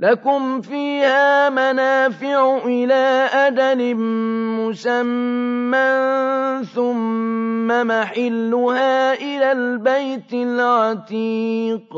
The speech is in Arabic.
لَكُمْ فِيهَا مَنَافِعُ إِلَىٰ أَجَلٍ مُّسَمًّى ثُمَّ مَحِلُّهَا إِلَى الْبَيْتِ الْعَتِيقِ.